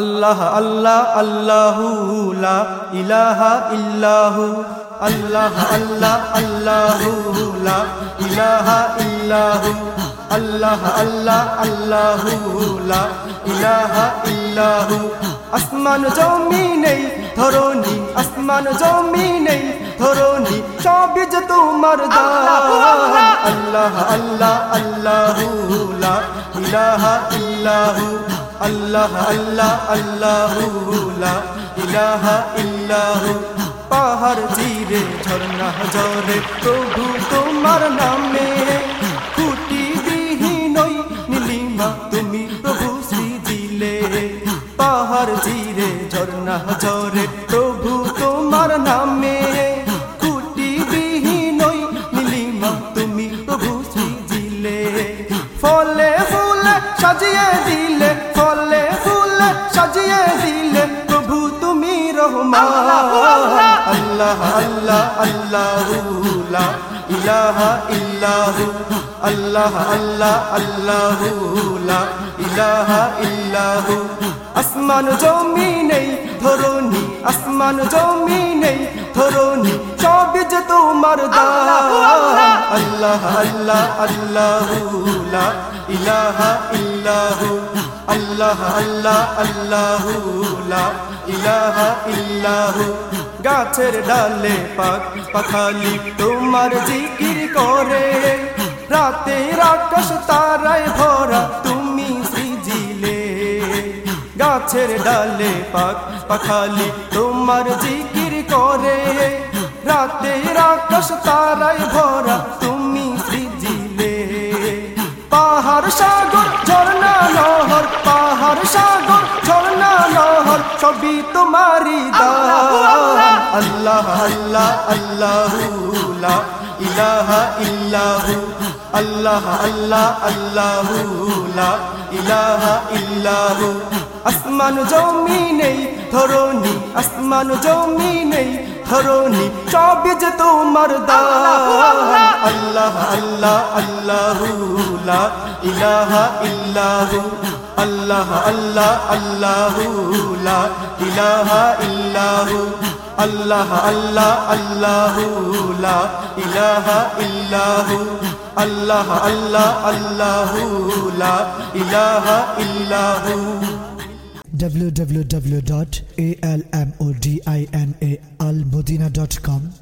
আল্লাহ আল্লাহ, আল্লাহু লা ইলাহা ইল্লাহু। আল্লাহ আল্লাহ, আল্লাহু লা ইলাহা ইল্লাহু। আল্লাহ আল্লাহ, আল্লাহু লা ইলাহা ইল্লাহু। আসমান জমি নেই ধরনি আসমান জমি নেই ধরনি সবই যে তোমার আল্লাহ আল্লাহ, আল্লাহু লা ইলাহা ইল্লাহু। আল্লাহ আল্লাহ, আল্লাহু ইলাহা ইল্লাহু। পাহাড় জিরে ঝর্ণা ঝরে, প্রভু তোমার নামে। খুঁটি বিহীনই নীলিমা তুমি প্রভু সৃজিলে। পাহাড় জিরে ঝর্ণা ঝরে, প্রভু তোমার নামে। খুঁটি বিহীনই নীলিমা তুমি আল্লাহ আল্লাহ আল্লাহ ইলাহা ইল্লাহু। আল্লাহ আল্লাহ আল্লাহ ইলাহা ইল্লাহু। আসমান জমি নেই ধরনি আসমান জমি নেই ধরনি সবই যে তোমার দান। আল্লাহ আল্লাহ আল্লাহ ইলাহা ইল্লাহু। আল্লাহ আল্লাহ আল্লাহ ইলাহা ইল্লাহু। গাছের ডালে পাক পাখালি তোমার জিকির করে। রাতের আকাশ তারায় ভরা তুমি সৃজিলে। গাছের ডালে পাক পাখালি তোমার জিকির করে। রাতের আকাশ তারায় ভরা তুমি সৃজিলে। পাহাড় সাগর সবই তোমারি দান আল্লাহ আল্লাহ আল্লাহু লা ইলাহা ইল্লাহু। আল্লাহ আল্লাহ আল্লাহু লা ইলাহা ইল্লাহু। আসমান জমি নেই ধরনি আসমান জমি নেই ধরনি সবই যে তোমার দান আল্লাহ আল্লাহ আল্লাহু লা ইলাহা ইল্লাহু। আল্লাহ আল্লাহ আল্লাহু লা ইলাহা ইল্লাহু আল্লাহ আল্লাহ আল্লাহু লা ইলাহা ইল্লাহু আল্লাহ আল্লাহ আল্লাহু লা ইলাহা ইল্লাহু www.almodinaalmodina.com